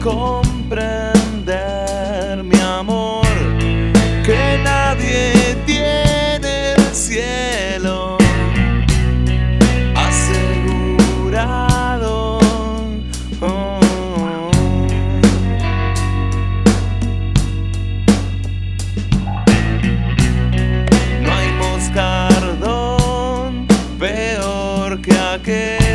comprender, mi amor, que nadie tiene el cielo asegurado. No hay moscardón peor que aquel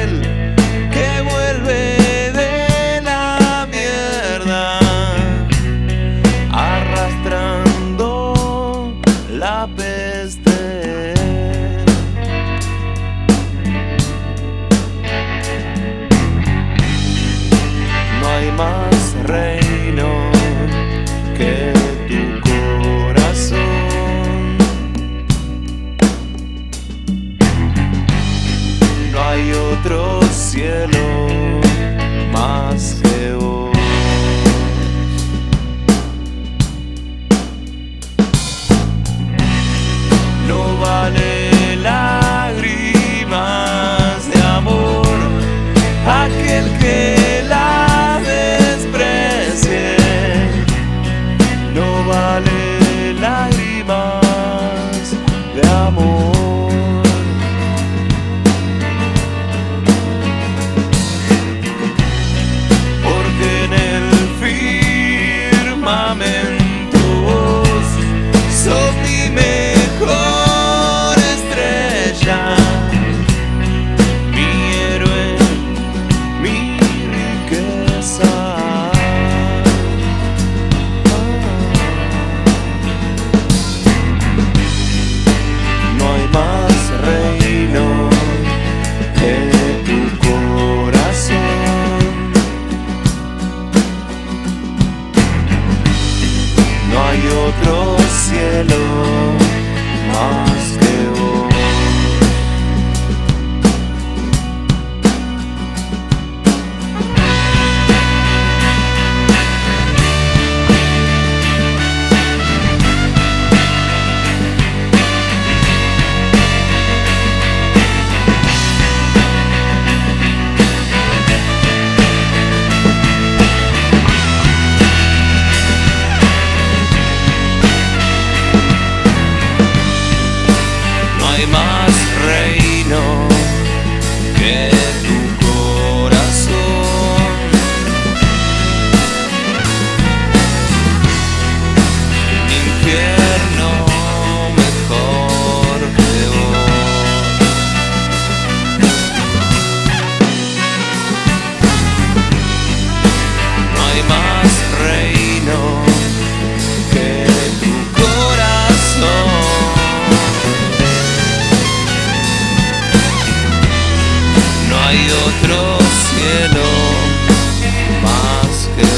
nuestro cielo. amém. reloj. otro cielo más que